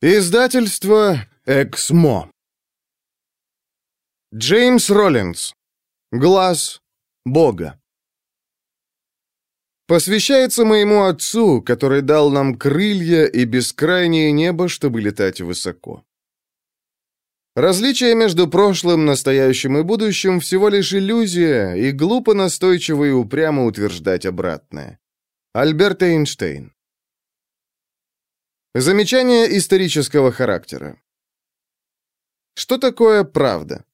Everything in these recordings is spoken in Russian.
Издательство «Эксмо». Джеймс Роллинс. Глаз Бога. Посвящается моему отцу, который дал нам крылья и бескрайнее небо, чтобы летать высоко. Различие между прошлым, настоящим и будущим всего лишь иллюзия, и глупо настойчиво и упрямо утверждать обратное. Альберт Эйнштейн. Замечание исторического характера. Что такое правда?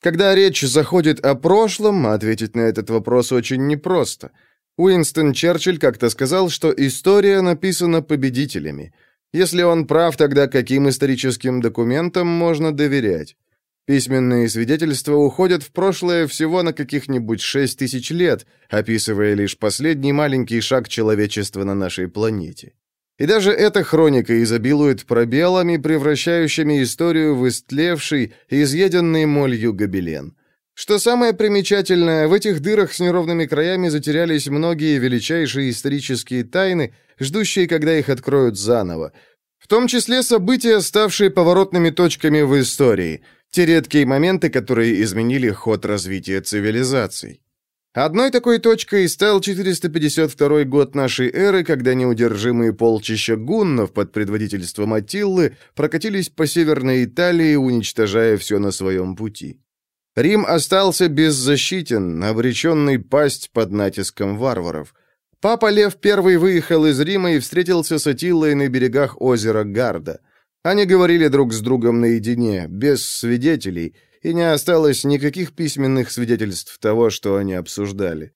Когда речь заходит о прошлом, ответить на этот вопрос очень непросто. Уинстон Черчилль как-то сказал, что история написана победителями. Если он прав, тогда каким историческим документам можно доверять? Письменные свидетельства уходят в прошлое всего на каких-нибудь шесть тысяч лет, описывая лишь последний маленький шаг человечества на нашей планете. И даже эта хроника изобилует пробелами, превращающими историю в истлевший изъеденный молью гобелен. Что самое примечательное, в этих дырах с неровными краями затерялись многие величайшие исторические тайны, ждущие, когда их откроют заново. В том числе события, ставшие поворотными точками в истории, те редкие моменты, которые изменили ход развития цивилизаций. Одной такой точкой стал 452 год нашей эры, когда неудержимые полчища гуннов под предводительством Аттиллы прокатились по северной Италии, уничтожая все на своем пути. Рим остался беззащитен, обреченный пасть под натиском варваров. Папа Лев I выехал из Рима и встретился с Аттилой на берегах озера Гарда. Они говорили друг с другом наедине, без свидетелей, и не осталось никаких письменных свидетельств того, что они обсуждали.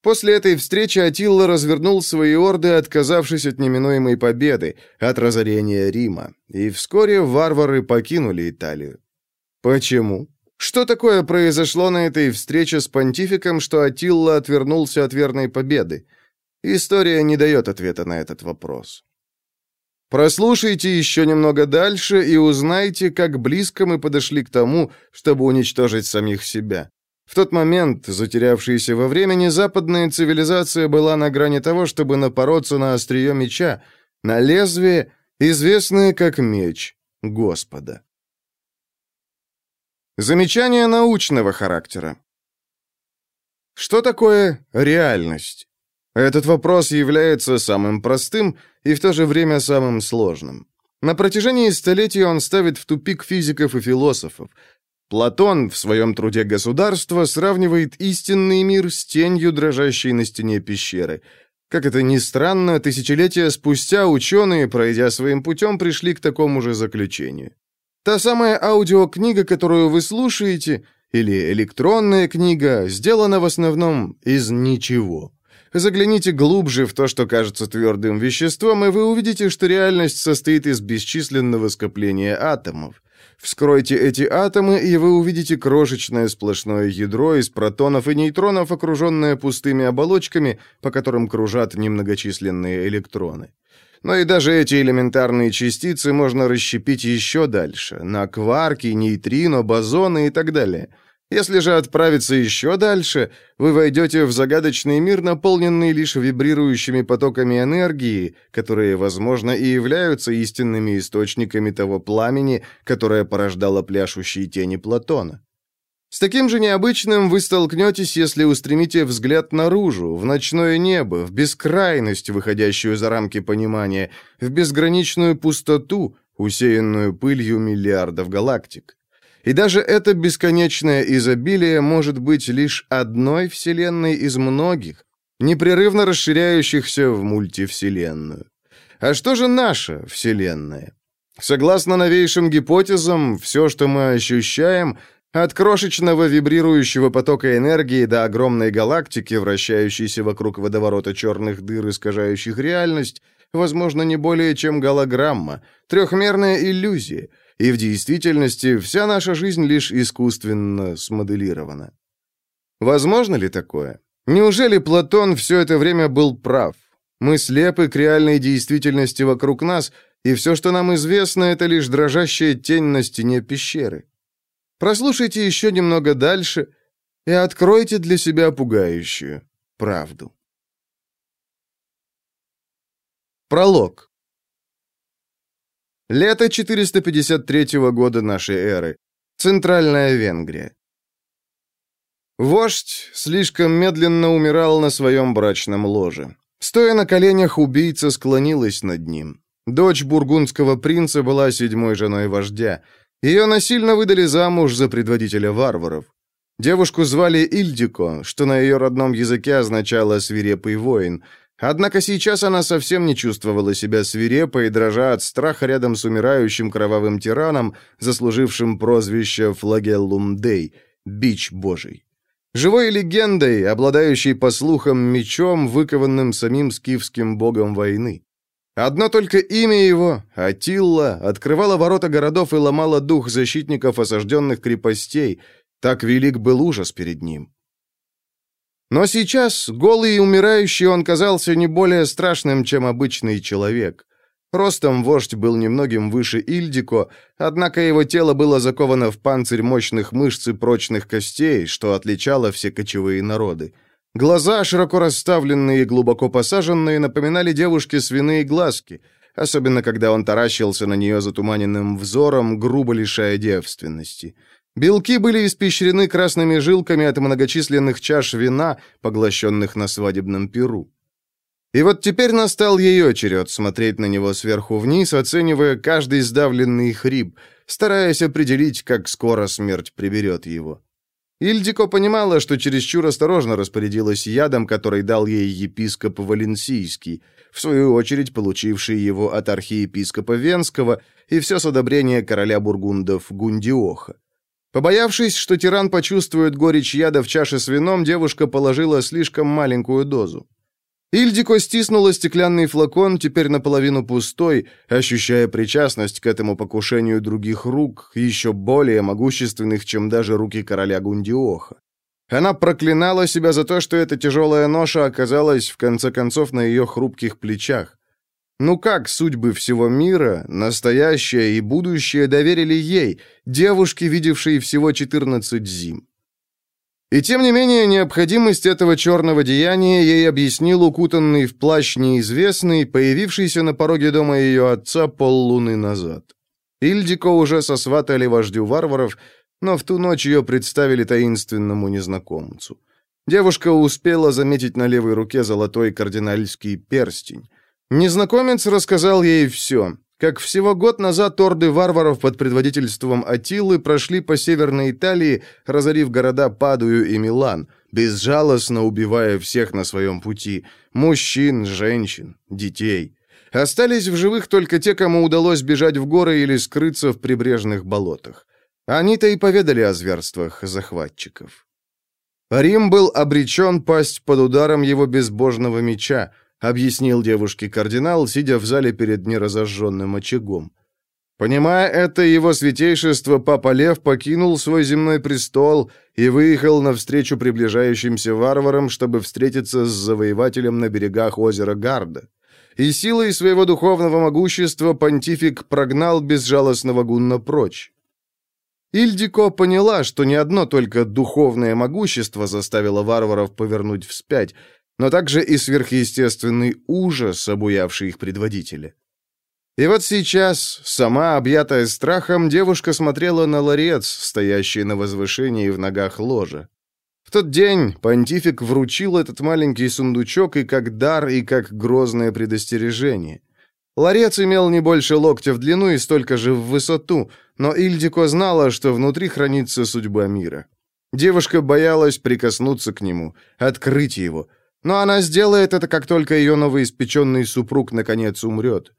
После этой встречи Атилла развернул свои орды, отказавшись от неминуемой победы, от разорения Рима, и вскоре варвары покинули Италию. Почему? Что такое произошло на этой встрече с понтификом, что Атилла отвернулся от верной победы? История не дает ответа на этот вопрос. Прослушайте еще немного дальше и узнайте, как близко мы подошли к тому, чтобы уничтожить самих себя. В тот момент, затерявшаяся во времени, западная цивилизация была на грани того, чтобы напороться на острие меча, на лезвие, известное как меч Господа. Замечание научного характера. Что такое реальность? Этот вопрос является самым простым и в то же время самым сложным. На протяжении столетий он ставит в тупик физиков и философов. Платон в своем труде «Государство» сравнивает истинный мир с тенью, дрожащей на стене пещеры. Как это ни странно, тысячелетия спустя ученые, пройдя своим путем, пришли к такому же заключению. Та самая аудиокнига, которую вы слушаете, или электронная книга, сделана в основном из ничего. Загляните глубже в то, что кажется твердым веществом, и вы увидите, что реальность состоит из бесчисленного скопления атомов. Вскройте эти атомы, и вы увидите крошечное сплошное ядро из протонов и нейтронов, окруженное пустыми оболочками, по которым кружат немногочисленные электроны. Но и даже эти элементарные частицы можно расщепить еще дальше, на кварки, нейтрино, бозоны и так далее – если же отправиться еще дальше, вы войдете в загадочный мир, наполненный лишь вибрирующими потоками энергии, которые, возможно, и являются истинными источниками того пламени, которое порождало пляшущие тени Платона. С таким же необычным вы столкнетесь, если устремите взгляд наружу, в ночное небо, в бескрайность, выходящую за рамки понимания, в безграничную пустоту, усеянную пылью миллиардов галактик. И даже это бесконечное изобилие может быть лишь одной вселенной из многих, непрерывно расширяющихся в мультивселенную. А что же наша вселенная? Согласно новейшим гипотезам, все, что мы ощущаем, от крошечного вибрирующего потока энергии до огромной галактики, вращающейся вокруг водоворота черных дыр, искажающих реальность, возможно, не более чем голограмма, трехмерная иллюзия — и в действительности вся наша жизнь лишь искусственно смоделирована. Возможно ли такое? Неужели Платон все это время был прав? Мы слепы к реальной действительности вокруг нас, и все, что нам известно, это лишь дрожащая тень на стене пещеры. Прослушайте еще немного дальше и откройте для себя пугающую правду. Пролог. Лето 453 года нашей эры. Центральная Венгрия. Вождь слишком медленно умирал на своем брачном ложе. Стоя на коленях, убийца склонилась над ним. Дочь бургундского принца была седьмой женой вождя. Ее насильно выдали замуж за предводителя варваров. Девушку звали Ильдико, что на ее родном языке означало «свирепый воин», Однако сейчас она совсем не чувствовала себя свирепой, дрожа от страха рядом с умирающим кровавым тираном, заслужившим прозвище Флагеллум Дей — Бич Божий. Живой легендой, обладающей, по слухам, мечом, выкованным самим скифским богом войны. Одно только имя его, Атилла, открывало ворота городов и ломало дух защитников осажденных крепостей. Так велик был ужас перед ним. Но сейчас, голый и умирающий, он казался не более страшным, чем обычный человек. Ростом вождь был немногим выше Ильдико, однако его тело было заковано в панцирь мощных мышц и прочных костей, что отличало все кочевые народы. Глаза, широко расставленные и глубоко посаженные, напоминали девушке свиные глазки, особенно когда он таращился на нее затуманенным взором, грубо лишая девственности. Белки были испещрены красными жилками от многочисленных чаш вина, поглощенных на свадебном перу. И вот теперь настал ее черед смотреть на него сверху вниз, оценивая каждый сдавленный хрип, стараясь определить, как скоро смерть приберет его. Ильдико понимала, что чересчур осторожно распорядилась ядом, который дал ей епископ Валенсийский, в свою очередь получивший его от архиепископа Венского и все с одобрения короля бургундов Гундиоха. Побоявшись, что тиран почувствует горечь яда в чаше с вином, девушка положила слишком маленькую дозу. Ильдико стиснула стеклянный флакон, теперь наполовину пустой, ощущая причастность к этому покушению других рук, еще более могущественных, чем даже руки короля Гундиоха. Она проклинала себя за то, что эта тяжелая ноша оказалась, в конце концов, на ее хрупких плечах. Ну как судьбы всего мира, настоящее и будущее доверили ей, девушке, видевшей всего 14 зим? И тем не менее, необходимость этого черного деяния ей объяснил укутанный в плащ неизвестный, появившийся на пороге дома ее отца поллуны назад. Ильдико уже сосватали вождю варваров, но в ту ночь ее представили таинственному незнакомцу. Девушка успела заметить на левой руке золотой кардинальский перстень. Незнакомец рассказал ей все, как всего год назад орды варваров под предводительством Атилы прошли по Северной Италии, разорив города Падую и Милан, безжалостно убивая всех на своем пути – мужчин, женщин, детей. Остались в живых только те, кому удалось бежать в горы или скрыться в прибрежных болотах. Они-то и поведали о зверствах захватчиков. Рим был обречен пасть под ударом его безбожного меча – объяснил девушке кардинал, сидя в зале перед неразожженным очагом. Понимая это, его святейшество Папа Лев покинул свой земной престол и выехал навстречу приближающимся варварам, чтобы встретиться с завоевателем на берегах озера Гарда. И силой своего духовного могущества понтифик прогнал безжалостного гунна прочь. Ильдико поняла, что не одно только духовное могущество заставило варваров повернуть вспять, но также и сверхъестественный ужас, обуявший их предводителя. И вот сейчас, сама объятая страхом, девушка смотрела на ларец, стоящий на возвышении в ногах ложа. В тот день понтифик вручил этот маленький сундучок и как дар, и как грозное предостережение. Ларец имел не больше локтя в длину и столько же в высоту, но Ильдико знала, что внутри хранится судьба мира. Девушка боялась прикоснуться к нему, открыть его, но она сделает это, как только ее новоиспеченный супруг наконец умрет.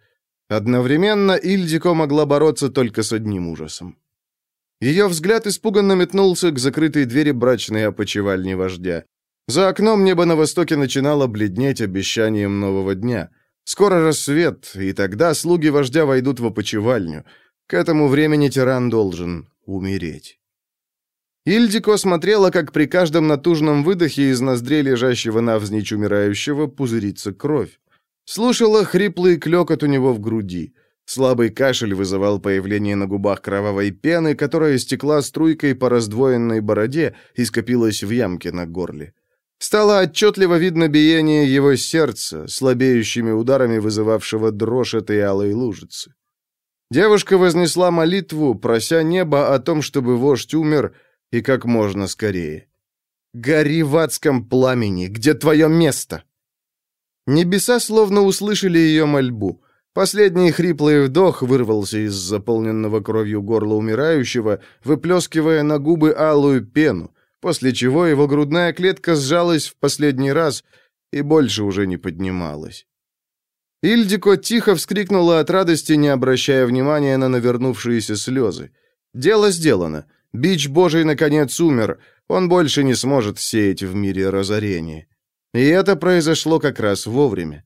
Одновременно Ильдико могла бороться только с одним ужасом. Ее взгляд испуганно метнулся к закрытой двери брачной опочивальни вождя. За окном небо на востоке начинало бледнеть обещанием нового дня. Скоро рассвет, и тогда слуги вождя войдут в опочивальню. К этому времени тиран должен умереть. Ильдико смотрела, как при каждом натужном выдохе из ноздрей лежащего навзничь умирающего пузырится кровь. Слушала хриплый клёкот у него в груди. Слабый кашель вызывал появление на губах кровавой пены, которая стекла струйкой по раздвоенной бороде и скопилась в ямке на горле. Стало отчетливо видно биение его сердца, слабеющими ударами вызывавшего дрожь этой алой лужицы. Девушка вознесла молитву, прося неба о том, чтобы вождь умер и как можно скорее. «Гори в адском пламени! Где твое место?» Небеса словно услышали ее мольбу. Последний хриплый вдох вырвался из заполненного кровью горла умирающего, выплескивая на губы алую пену, после чего его грудная клетка сжалась в последний раз и больше уже не поднималась. Ильдико тихо вскрикнула от радости, не обращая внимания на навернувшиеся слезы. Дело сделано. Бич Божий наконец умер. Он больше не сможет сеять в мире разорение. И это произошло как раз вовремя.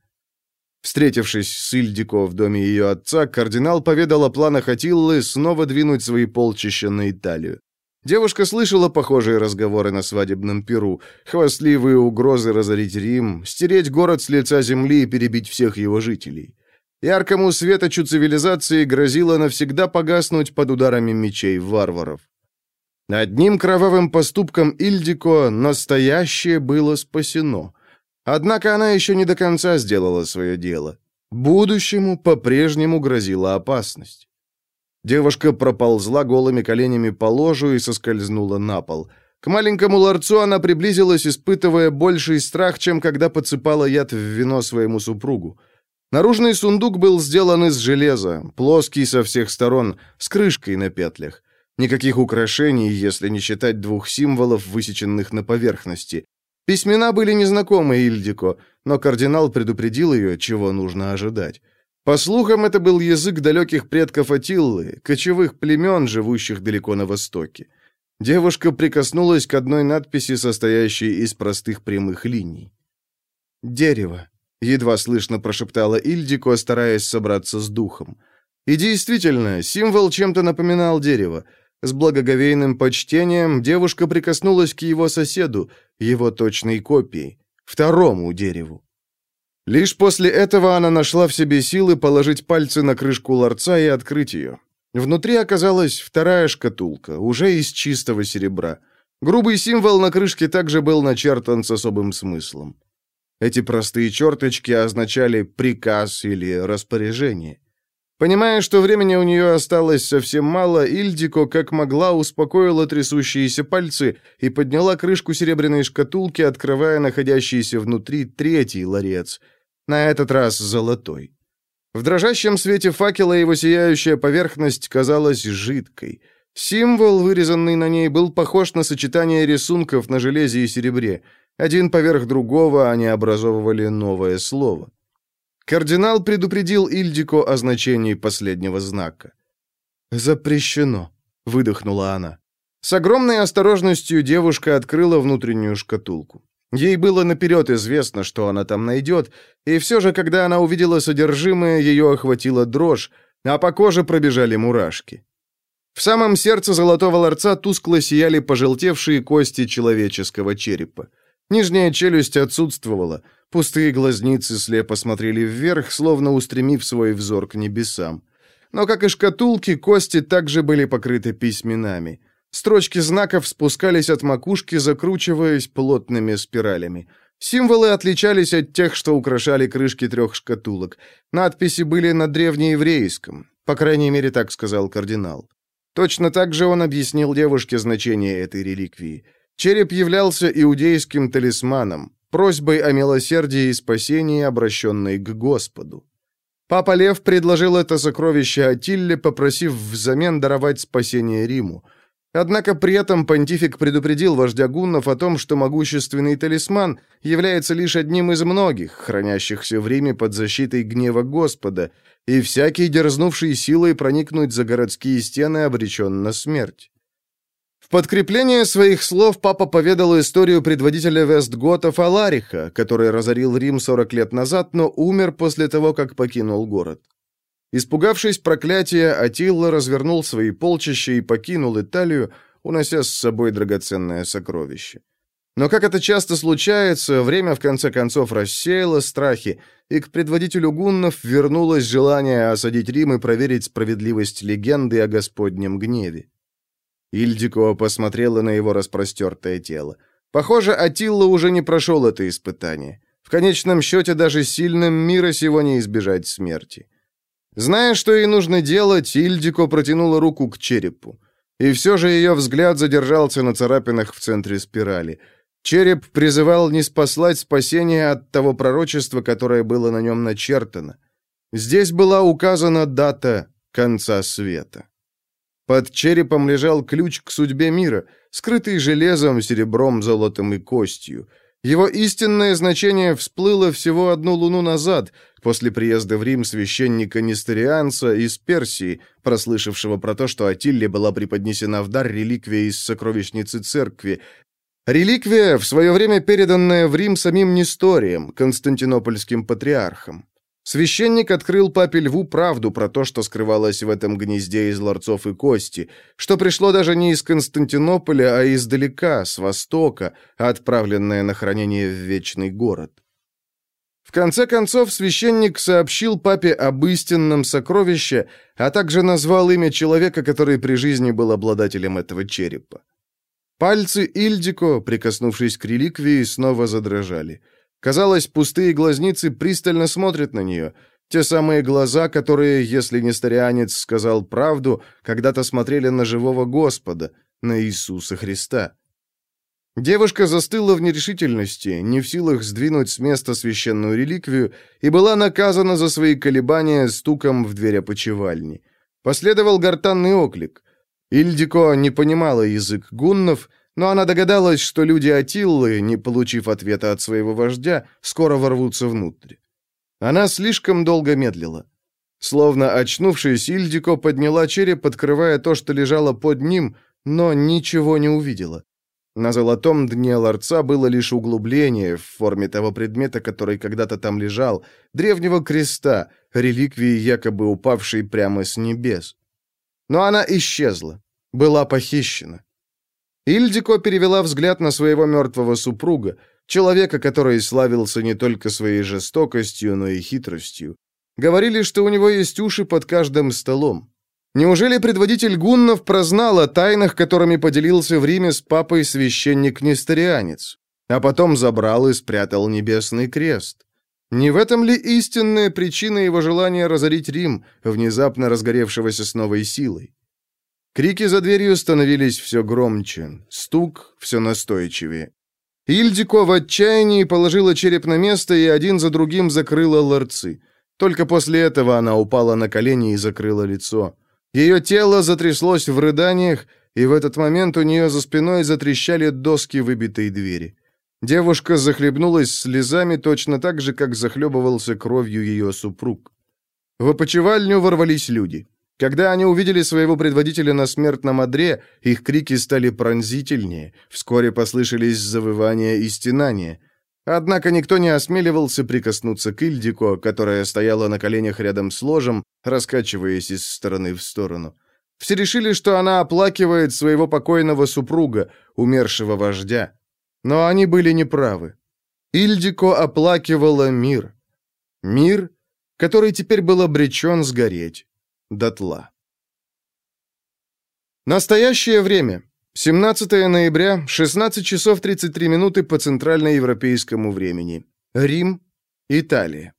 Встретившись с Ильдико в доме ее отца, кардинал поведал о планах Атиллы снова двинуть свои полчища на Италию. Девушка слышала похожие разговоры на свадебном перу, хвастливые угрозы разорить Рим, стереть город с лица земли и перебить всех его жителей. Яркому светочу цивилизации грозило навсегда погаснуть под ударами мечей варваров. Одним кровавым поступком Ильдико настоящее было спасено. Однако она еще не до конца сделала свое дело. Будущему по-прежнему грозила опасность. Девушка проползла голыми коленями по ложу и соскользнула на пол. К маленькому ларцу она приблизилась, испытывая больший страх, чем когда подсыпала яд в вино своему супругу. Наружный сундук был сделан из железа, плоский со всех сторон, с крышкой на петлях. Никаких украшений, если не считать двух символов, высеченных на поверхности. Письмена были незнакомы Ильдико, но кардинал предупредил ее, чего нужно ожидать. По слухам, это был язык далеких предков Атиллы, кочевых племен, живущих далеко на востоке. Девушка прикоснулась к одной надписи, состоящей из простых прямых линий. «Дерево», — едва слышно прошептала Ильдико, стараясь собраться с духом. И действительно, символ чем-то напоминал дерево. С благоговейным почтением девушка прикоснулась к его соседу, его точной копии, второму дереву. Лишь после этого она нашла в себе силы положить пальцы на крышку ларца и открыть ее. Внутри оказалась вторая шкатулка, уже из чистого серебра. Грубый символ на крышке также был начертан с особым смыслом. Эти простые черточки означали приказ или распоряжение. Понимая, что времени у нее осталось совсем мало, Ильдико как могла успокоила трясущиеся пальцы и подняла крышку серебряной шкатулки, открывая находящийся внутри третий ларец, на этот раз золотой. В дрожащем свете факела его сияющая поверхность казалась жидкой. Символ, вырезанный на ней, был похож на сочетание рисунков на железе и серебре. Один поверх другого они образовывали новое слово. Кардинал предупредил Ильдико о значении последнего знака. «Запрещено», — выдохнула она. С огромной осторожностью девушка открыла внутреннюю шкатулку. Ей было наперед известно, что она там найдет, и все же, когда она увидела содержимое, ее охватила дрожь, а по коже пробежали мурашки. В самом сердце золотого ларца тускло сияли пожелтевшие кости человеческого черепа. Нижняя челюсть отсутствовала, Пустые глазницы слепо смотрели вверх, словно устремив свой взор к небесам. Но, как и шкатулки, кости также были покрыты письменами. Строчки знаков спускались от макушки, закручиваясь плотными спиралями. Символы отличались от тех, что украшали крышки трех шкатулок. Надписи были на древнееврейском. По крайней мере, так сказал кардинал. Точно так же он объяснил девушке значение этой реликвии. Череп являлся иудейским талисманом, просьбой о милосердии и спасении, обращенной к Господу. Папа Лев предложил это сокровище Атилле, попросив взамен даровать спасение Риму. Однако при этом понтифик предупредил вождя гуннов о том, что могущественный талисман является лишь одним из многих, хранящихся в Риме под защитой гнева Господа, и всякий, дерзнувший силой проникнуть за городские стены, обречен на смерть подкрепление своих слов папа поведал историю предводителя Вестготов Алариха, который разорил Рим 40 лет назад, но умер после того, как покинул город. Испугавшись проклятия, Атилла развернул свои полчища и покинул Италию, унося с собой драгоценное сокровище. Но, как это часто случается, время в конце концов рассеяло страхи, и к предводителю гуннов вернулось желание осадить Рим и проверить справедливость легенды о Господнем гневе. Ильдико посмотрела на его распростертое тело. Похоже, Атилла уже не прошел это испытание. В конечном счете даже сильным мира сего не избежать смерти. Зная, что ей нужно делать, Ильдико протянула руку к черепу. И все же ее взгляд задержался на царапинах в центре спирали. Череп призывал не спаслать спасение от того пророчества, которое было на нем начертано. Здесь была указана дата конца света. Под черепом лежал ключ к судьбе мира, скрытый железом, серебром, золотом и костью. Его истинное значение всплыло всего одну луну назад, после приезда в Рим священника Нестерианца из Персии, прослышавшего про то, что Атилле была преподнесена в дар реликвия из сокровищницы церкви. Реликвия, в свое время переданная в Рим самим Несторием, константинопольским патриархом. Священник открыл папе Льву правду про то, что скрывалось в этом гнезде из ларцов и кости, что пришло даже не из Константинополя, а издалека, с востока, отправленное на хранение в вечный город. В конце концов, священник сообщил папе об истинном сокровище, а также назвал имя человека, который при жизни был обладателем этого черепа. Пальцы Ильдико, прикоснувшись к реликвии, снова задрожали – Казалось, пустые глазницы пристально смотрят на нее. Те самые глаза, которые, если несторианец сказал правду, когда-то смотрели на живого Господа, на Иисуса Христа. Девушка застыла в нерешительности, не в силах сдвинуть с места священную реликвию, и была наказана за свои колебания стуком в дверь опочивальни. Последовал гортанный оклик. Ильдико не понимала язык гуннов, но она догадалась, что люди Атиллы, не получив ответа от своего вождя, скоро ворвутся внутрь. Она слишком долго медлила. Словно очнувшись, Ильдико подняла череп, открывая то, что лежало под ним, но ничего не увидела. На золотом дне ларца было лишь углубление в форме того предмета, который когда-то там лежал, древнего креста, реликвии, якобы упавшей прямо с небес. Но она исчезла, была похищена. Ильдико перевела взгляд на своего мертвого супруга, человека, который славился не только своей жестокостью, но и хитростью. Говорили, что у него есть уши под каждым столом. Неужели предводитель гуннов прознал о тайнах, которыми поделился в Риме с папой священник-несторианец, а потом забрал и спрятал небесный крест? Не в этом ли истинная причина его желания разорить Рим, внезапно разгоревшегося с новой силой? Крики за дверью становились все громче, стук все настойчивее. Ильдико в отчаянии положила череп на место и один за другим закрыла ларцы. Только после этого она упала на колени и закрыла лицо. Ее тело затряслось в рыданиях, и в этот момент у нее за спиной затрещали доски выбитой двери. Девушка захлебнулась слезами точно так же, как захлебывался кровью ее супруг. В опочивальню ворвались люди. Когда они увидели своего предводителя на смертном одре, их крики стали пронзительнее, вскоре послышались завывания и стенания. Однако никто не осмеливался прикоснуться к Ильдико, которая стояла на коленях рядом с ложем, раскачиваясь из стороны в сторону. Все решили, что она оплакивает своего покойного супруга, умершего вождя. Но они были неправы. Ильдико оплакивала мир. Мир, который теперь был обречен сгореть дотла. Настоящее время. 17 ноября, 16 часов 33 минуты по центральноевропейскому времени. Рим, Италия.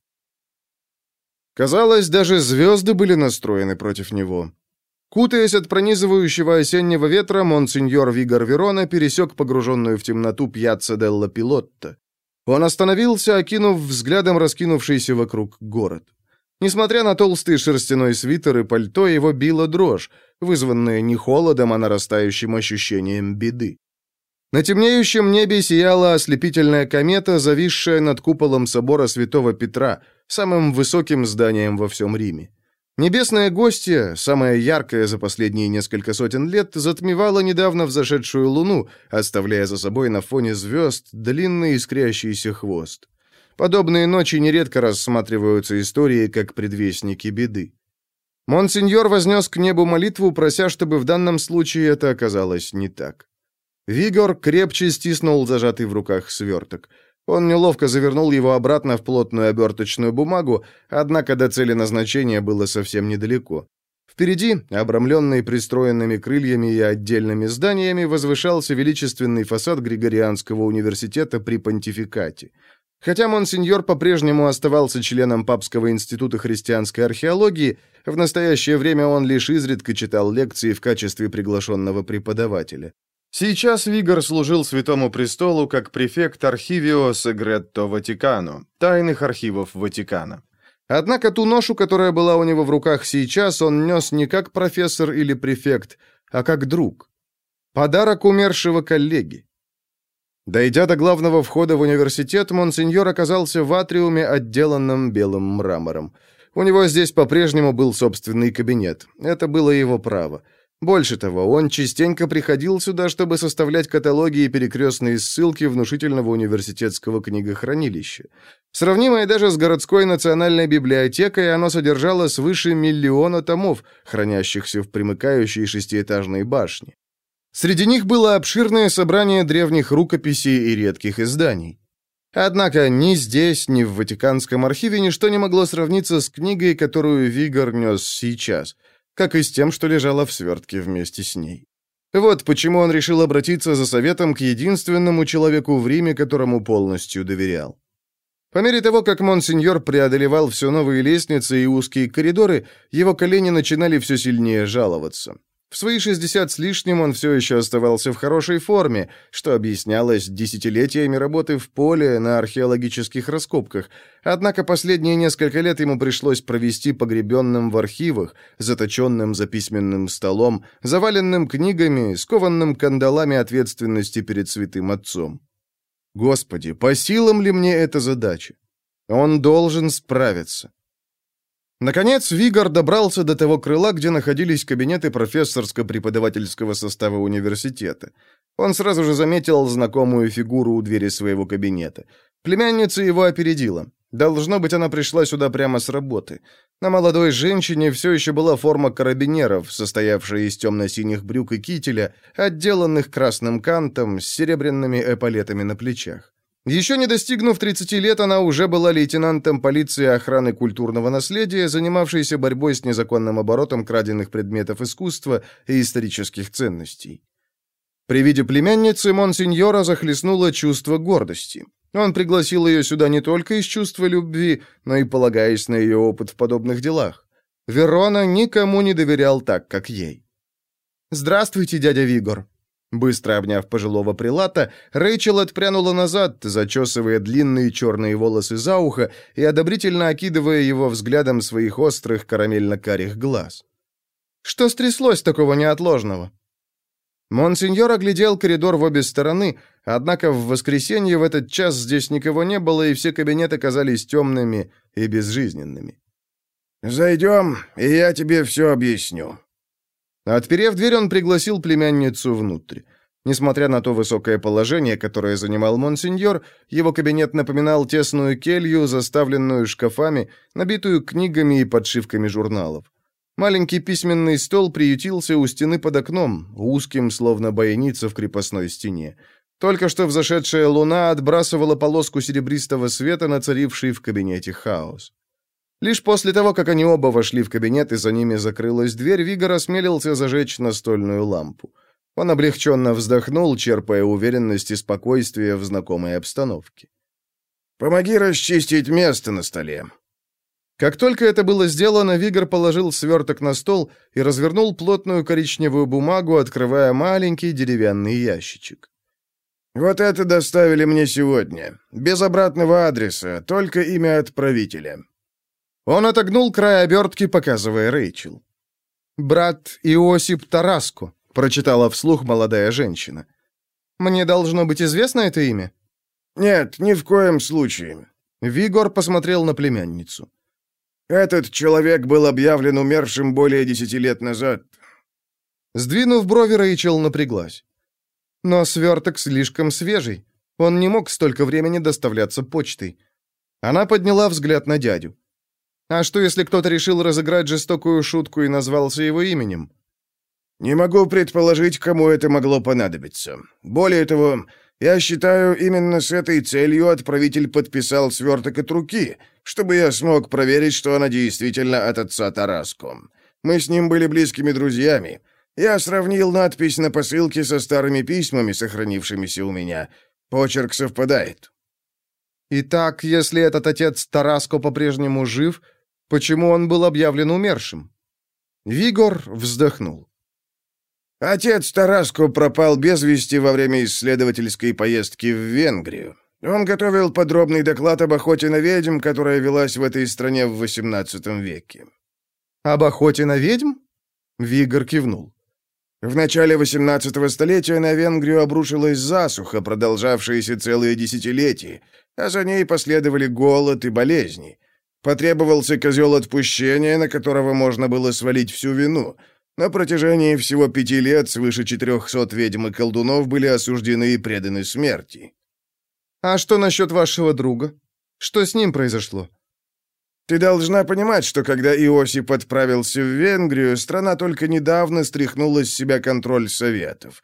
Казалось, даже звезды были настроены против него. Кутаясь от пронизывающего осеннего ветра, монсеньор Вигор Верона пересек погруженную в темноту пьяцца Делла Пилотто. Он остановился, окинув взглядом раскинувшийся вокруг город. Несмотря на толстый шерстяной свитер и пальто, его била дрожь, вызванная не холодом, а нарастающим ощущением беды. На темнеющем небе сияла ослепительная комета, зависшая над куполом собора Святого Петра, самым высоким зданием во всем Риме. Небесное гостье, самое яркое за последние несколько сотен лет, затмевало недавно взошедшую луну, оставляя за собой на фоне звезд длинный искрящийся хвост. Подобные ночи нередко рассматриваются истории как предвестники беды. Монсеньор вознес к небу молитву, прося, чтобы в данном случае это оказалось не так. Вигор крепче стиснул зажатый в руках сверток. Он неловко завернул его обратно в плотную оберточную бумагу, однако до цели назначения было совсем недалеко. Впереди, обрамленный пристроенными крыльями и отдельными зданиями, возвышался величественный фасад Григорианского университета при понтификате – Хотя Монсеньор по-прежнему оставался членом Папского института христианской археологии, в настоящее время он лишь изредка читал лекции в качестве приглашенного преподавателя. Сейчас Вигор служил Святому Престолу как префект Архивио Сегретто Ватикану, тайных архивов Ватикана. Однако ту ношу, которая была у него в руках сейчас, он нес не как профессор или префект, а как друг. Подарок умершего коллеги. Дойдя до главного входа в университет, монсеньор оказался в атриуме, отделанном белым мрамором. У него здесь по-прежнему был собственный кабинет. Это было его право. Больше того, он частенько приходил сюда, чтобы составлять каталоги и перекрестные ссылки внушительного университетского книгохранилища. Сравнимое даже с городской национальной библиотекой, оно содержало свыше миллиона томов, хранящихся в примыкающей шестиэтажной башне. Среди них было обширное собрание древних рукописей и редких изданий. Однако ни здесь, ни в Ватиканском архиве ничто не могло сравниться с книгой, которую Вигор нес сейчас, как и с тем, что лежало в свертке вместе с ней. Вот почему он решил обратиться за советом к единственному человеку в Риме, которому полностью доверял. По мере того, как монсеньор преодолевал все новые лестницы и узкие коридоры, его колени начинали все сильнее жаловаться. В свои 60 с лишним он все еще оставался в хорошей форме, что объяснялось десятилетиями работы в поле на археологических раскопках. Однако последние несколько лет ему пришлось провести погребенным в архивах, заточенным за письменным столом, заваленным книгами, скованным кандалами ответственности перед святым отцом. Господи, по силам ли мне эта задача? Он должен справиться. Наконец, Вигор добрался до того крыла, где находились кабинеты профессорско-преподавательского состава университета. Он сразу же заметил знакомую фигуру у двери своего кабинета. Племянница его опередила. Должно быть, она пришла сюда прямо с работы. На молодой женщине все еще была форма карабинеров, состоявшая из темно-синих брюк и кителя, отделанных красным кантом с серебряными эполетами на плечах. Еще не достигнув 30 лет, она уже была лейтенантом полиции охраны культурного наследия, занимавшейся борьбой с незаконным оборотом краденных предметов искусства и исторических ценностей. При виде племянницы Монсеньора захлестнуло чувство гордости. Он пригласил ее сюда не только из чувства любви, но и полагаясь на ее опыт в подобных делах. Верона никому не доверял так, как ей. «Здравствуйте, дядя Вигор», Быстро обняв пожилого прилата, Рэйчел отпрянула назад, зачесывая длинные черные волосы за ухо и одобрительно окидывая его взглядом своих острых карамельно-карих глаз. «Что стряслось такого неотложного?» Монсеньор оглядел коридор в обе стороны, однако в воскресенье в этот час здесь никого не было, и все кабинеты казались темными и безжизненными. «Зайдем, и я тебе все объясню», Отперев дверь, он пригласил племянницу внутрь. Несмотря на то высокое положение, которое занимал монсеньор, его кабинет напоминал тесную келью, заставленную шкафами, набитую книгами и подшивками журналов. Маленький письменный стол приютился у стены под окном, узким, словно бойница в крепостной стене. Только что взошедшая луна отбрасывала полоску серебристого света на царивший в кабинете хаос. Лишь после того, как они оба вошли в кабинет и за ними закрылась дверь, Вигор осмелился зажечь настольную лампу. Он облегченно вздохнул, черпая уверенность и спокойствие в знакомой обстановке. «Помоги расчистить место на столе». Как только это было сделано, Вигор положил сверток на стол и развернул плотную коричневую бумагу, открывая маленький деревянный ящичек. «Вот это доставили мне сегодня. Без обратного адреса, только имя отправителя. Он отогнул край обертки, показывая Рэйчел. «Брат Иосип Тараско», — прочитала вслух молодая женщина. «Мне должно быть известно это имя?» «Нет, ни в коем случае». Вигор посмотрел на племянницу. «Этот человек был объявлен умершим более десяти лет назад». Сдвинув брови, Рэйчел напряглась. «Но сверток слишком свежий. Он не мог столько времени доставляться почтой». Она подняла взгляд на дядю. А что, если кто-то решил разыграть жестокую шутку и назвался его именем? Не могу предположить, кому это могло понадобиться. Более того, я считаю, именно с этой целью отправитель подписал сверток от руки, чтобы я смог проверить, что она действительно от отца Тараско. Мы с ним были близкими друзьями. Я сравнил надпись на посылке со старыми письмами, сохранившимися у меня. Почерк совпадает. Итак, если этот отец Тараско по-прежнему жив, почему он был объявлен умершим? Вигор вздохнул. Отец Тараско пропал без вести во время исследовательской поездки в Венгрию. Он готовил подробный доклад об охоте на ведьм, которая велась в этой стране в XVIII веке. «Об охоте на ведьм?» Вигор кивнул. В начале XVIII столетия на Венгрию обрушилась засуха, продолжавшаяся целые десятилетия, а за ней последовали голод и болезни. Потребовался козел отпущения, на которого можно было свалить всю вину. На протяжении всего пяти лет свыше 400 ведьм и колдунов были осуждены и преданы смерти. «А что насчет вашего друга? Что с ним произошло?» «Ты должна понимать, что когда Иосип отправился в Венгрию, страна только недавно стряхнула с себя контроль советов.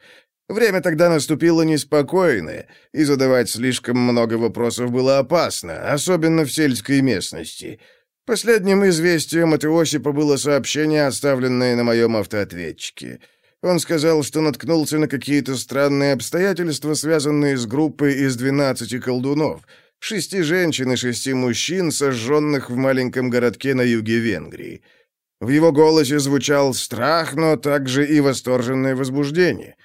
Время тогда наступило неспокойное, и задавать слишком много вопросов было опасно, особенно в сельской местности». Последним известием от Иосипа было сообщение, оставленное на моем автоответчике. Он сказал, что наткнулся на какие-то странные обстоятельства, связанные с группой из 12 колдунов, шести женщин и шести мужчин, сожженных в маленьком городке на юге Венгрии. В его голосе звучал страх, но также и восторженное возбуждение.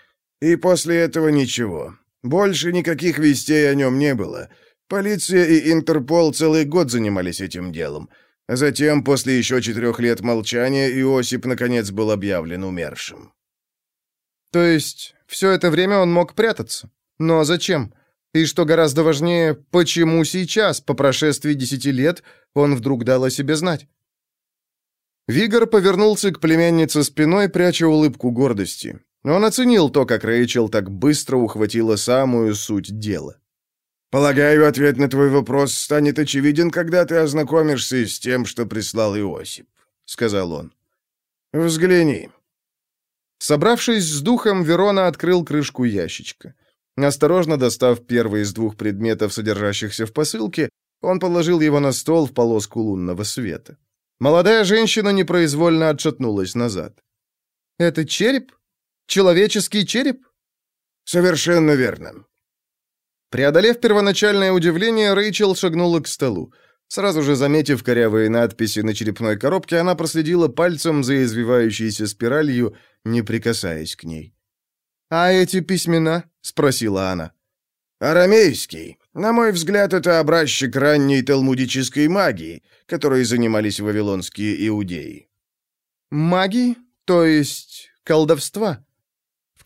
И после этого ничего. Больше никаких вестей о нем не было. Полиция и Интерпол целый год занимались этим делом. Затем, после еще четырех лет молчания, Иосип, наконец, был объявлен умершим. То есть все это время он мог прятаться? Но зачем? И что гораздо важнее, почему сейчас, по прошествии десяти лет, он вдруг дал о себе знать? Вигор повернулся к племяннице спиной, пряча улыбку гордости. Он оценил то, как Рэйчел так быстро ухватила самую суть дела. «Полагаю, ответ на твой вопрос станет очевиден, когда ты ознакомишься с тем, что прислал Иосип», — сказал он. «Взгляни. Собравшись с духом, Верона открыл крышку ящичка. Осторожно достав первый из двух предметов, содержащихся в посылке, он положил его на стол в полоску лунного света. Молодая женщина непроизвольно отшатнулась назад. «Это череп? Человеческий череп?» «Совершенно верно». Преодолев первоначальное удивление, Рэйчел шагнула к столу. Сразу же заметив корявые надписи на черепной коробке, она проследила пальцем за извивающейся спиралью, не прикасаясь к ней. «А эти письмена?» — спросила она. «Арамейский. На мой взгляд, это образчик ранней талмудической магии, которой занимались вавилонские иудеи». «Магии? То есть колдовства?»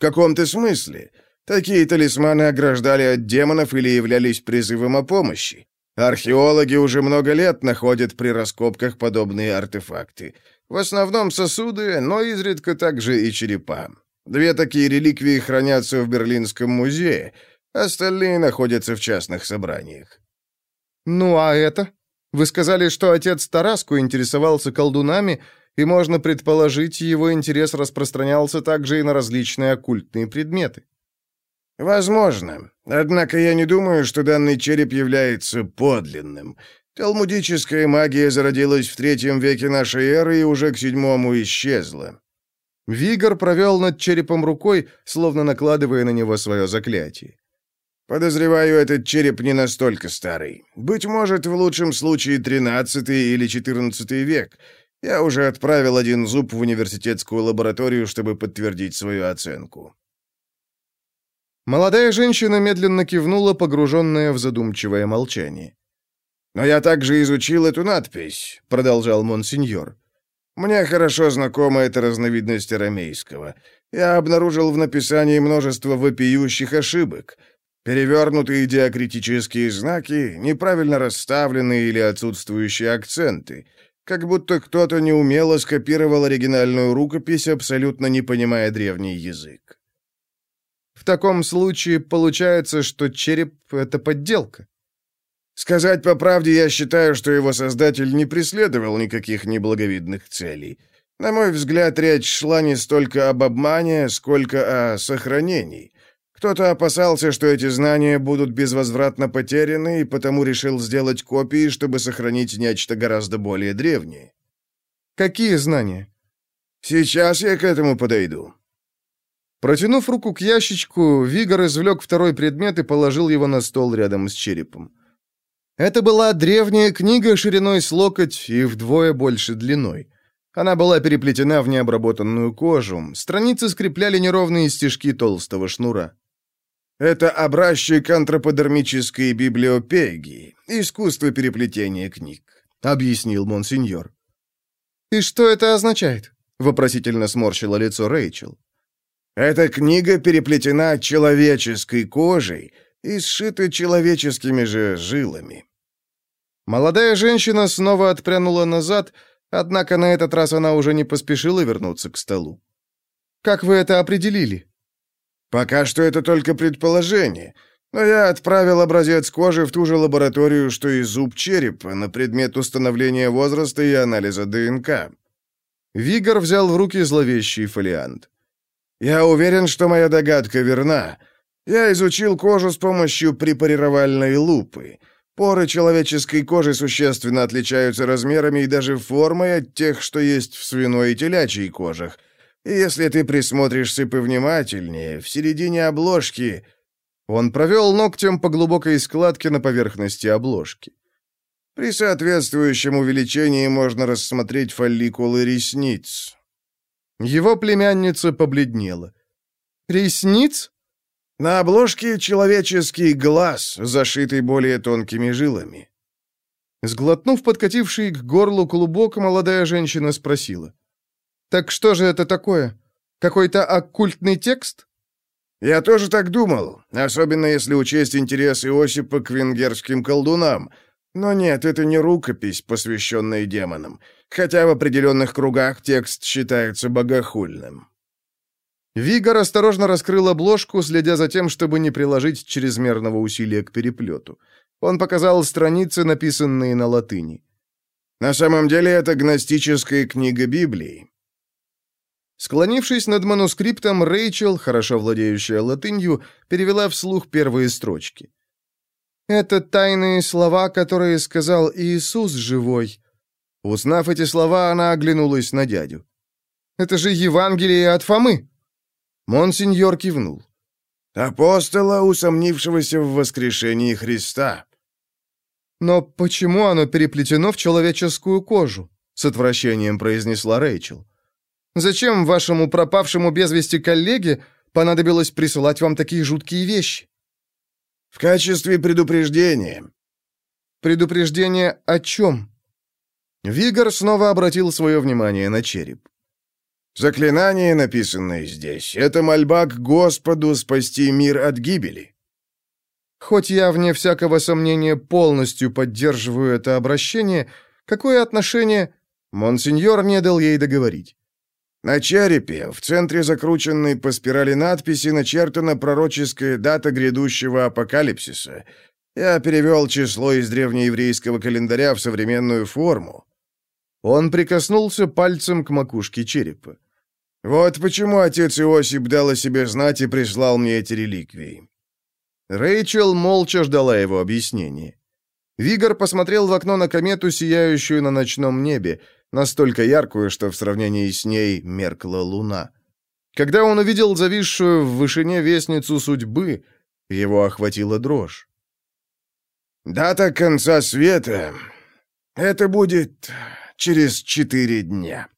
«В каком-то смысле. Такие талисманы ограждали от демонов или являлись призывом о помощи. Археологи уже много лет находят при раскопках подобные артефакты. В основном сосуды, но изредка также и черепа. Две такие реликвии хранятся в Берлинском музее, остальные находятся в частных собраниях. «Ну а это? Вы сказали, что отец Тараску интересовался колдунами, и можно предположить, его интерес распространялся также и на различные оккультные предметы». «Возможно. Однако я не думаю, что данный череп является подлинным. Талмудическая магия зародилась в третьем веке нашей эры и уже к седьмому исчезла». Вигор провел над черепом рукой, словно накладывая на него свое заклятие. «Подозреваю, этот череп не настолько старый. Быть может, в лучшем случае тринадцатый или четырнадцатый век. Я уже отправил один зуб в университетскую лабораторию, чтобы подтвердить свою оценку». Молодая женщина медленно кивнула, погруженная в задумчивое молчание. «Но я также изучил эту надпись», — продолжал монсеньор. «Мне хорошо знакома эта разновидность арамейского. Я обнаружил в написании множество вопиющих ошибок. Перевернутые диакритические знаки, неправильно расставленные или отсутствующие акценты. Как будто кто-то неумело скопировал оригинальную рукопись, абсолютно не понимая древний язык. В таком случае получается, что череп — это подделка. Сказать по правде, я считаю, что его создатель не преследовал никаких неблаговидных целей. На мой взгляд, речь шла не столько об обмане, сколько о сохранении. Кто-то опасался, что эти знания будут безвозвратно потеряны, и потому решил сделать копии, чтобы сохранить нечто гораздо более древнее. Какие знания? Сейчас я к этому подойду. Протянув руку к ящичку, Вигор извлек второй предмет и положил его на стол рядом с черепом. Это была древняя книга шириной с локоть и вдвое больше длиной. Она была переплетена в необработанную кожу, страницы скрепляли неровные стежки толстого шнура. Это образчик антроподермической библиопегии, искусство переплетения книг, объяснил монсеньор. И что это означает? вопросительно сморщила лицо Рэйчел. Эта книга переплетена человеческой кожей и сшита человеческими же жилами. Молодая женщина снова отпрянула назад, однако на этот раз она уже не поспешила вернуться к столу. «Как вы это определили?» «Пока что это только предположение, но я отправил образец кожи в ту же лабораторию, что и зуб черепа, на предмет установления возраста и анализа ДНК». Вигор взял в руки зловещий фолиант. «Я уверен, что моя догадка верна. Я изучил кожу с помощью препарировальной лупы». Поры человеческой кожи существенно отличаются размерами и даже формой от тех, что есть в свиной и телячьей кожах. Если ты присмотришься повнимательнее, в середине обложки...» Он провел ногтем по глубокой складке на поверхности обложки. При соответствующем увеличении можно рассмотреть фолликулы ресниц. Его племянница побледнела. «Ресниц?» На обложке человеческий глаз, зашитый более тонкими жилами. Сглотнув подкативший к горлу клубок, молодая женщина спросила. «Так что же это такое? Какой-то оккультный текст?» «Я тоже так думал, особенно если учесть интерес Иосипа к венгерским колдунам. Но нет, это не рукопись, посвященная демонам, хотя в определенных кругах текст считается богохульным». Вигор осторожно раскрыл обложку, следя за тем, чтобы не приложить чрезмерного усилия к переплету. Он показал страницы, написанные на латыни. «На самом деле это гностическая книга Библии». Склонившись над манускриптом, Рэйчел, хорошо владеющая латынью, перевела вслух первые строчки. «Это тайные слова, которые сказал Иисус живой». Узнав эти слова, она оглянулась на дядю. «Это же Евангелие от Фомы!» Монсеньор кивнул. «Апостола, усомнившегося в воскрешении Христа». «Но почему оно переплетено в человеческую кожу?» — с отвращением произнесла Рэйчел. «Зачем вашему пропавшему без вести коллеге понадобилось присылать вам такие жуткие вещи?» «В качестве предупреждения». «Предупреждение о чем?» Вигор снова обратил свое внимание на череп. Заклинание, написанное здесь, это мольба к Господу спасти мир от гибели. Хоть я, вне всякого сомнения, полностью поддерживаю это обращение, какое отношение... Монсеньор не дал ей договорить. На черепе, в центре закрученной по спирали надписи, начертана пророческая дата грядущего апокалипсиса. Я перевел число из древнееврейского календаря в современную форму. Он прикоснулся пальцем к макушке черепа. «Вот почему отец Иосип дал о себе знать и прислал мне эти реликвии». Рэйчел молча ждала его объяснения. Вигор посмотрел в окно на комету, сияющую на ночном небе, настолько яркую, что в сравнении с ней меркла луна. Когда он увидел зависшую в вышине вестницу судьбы, его охватила дрожь. «Дата конца света. Это будет через четыре дня».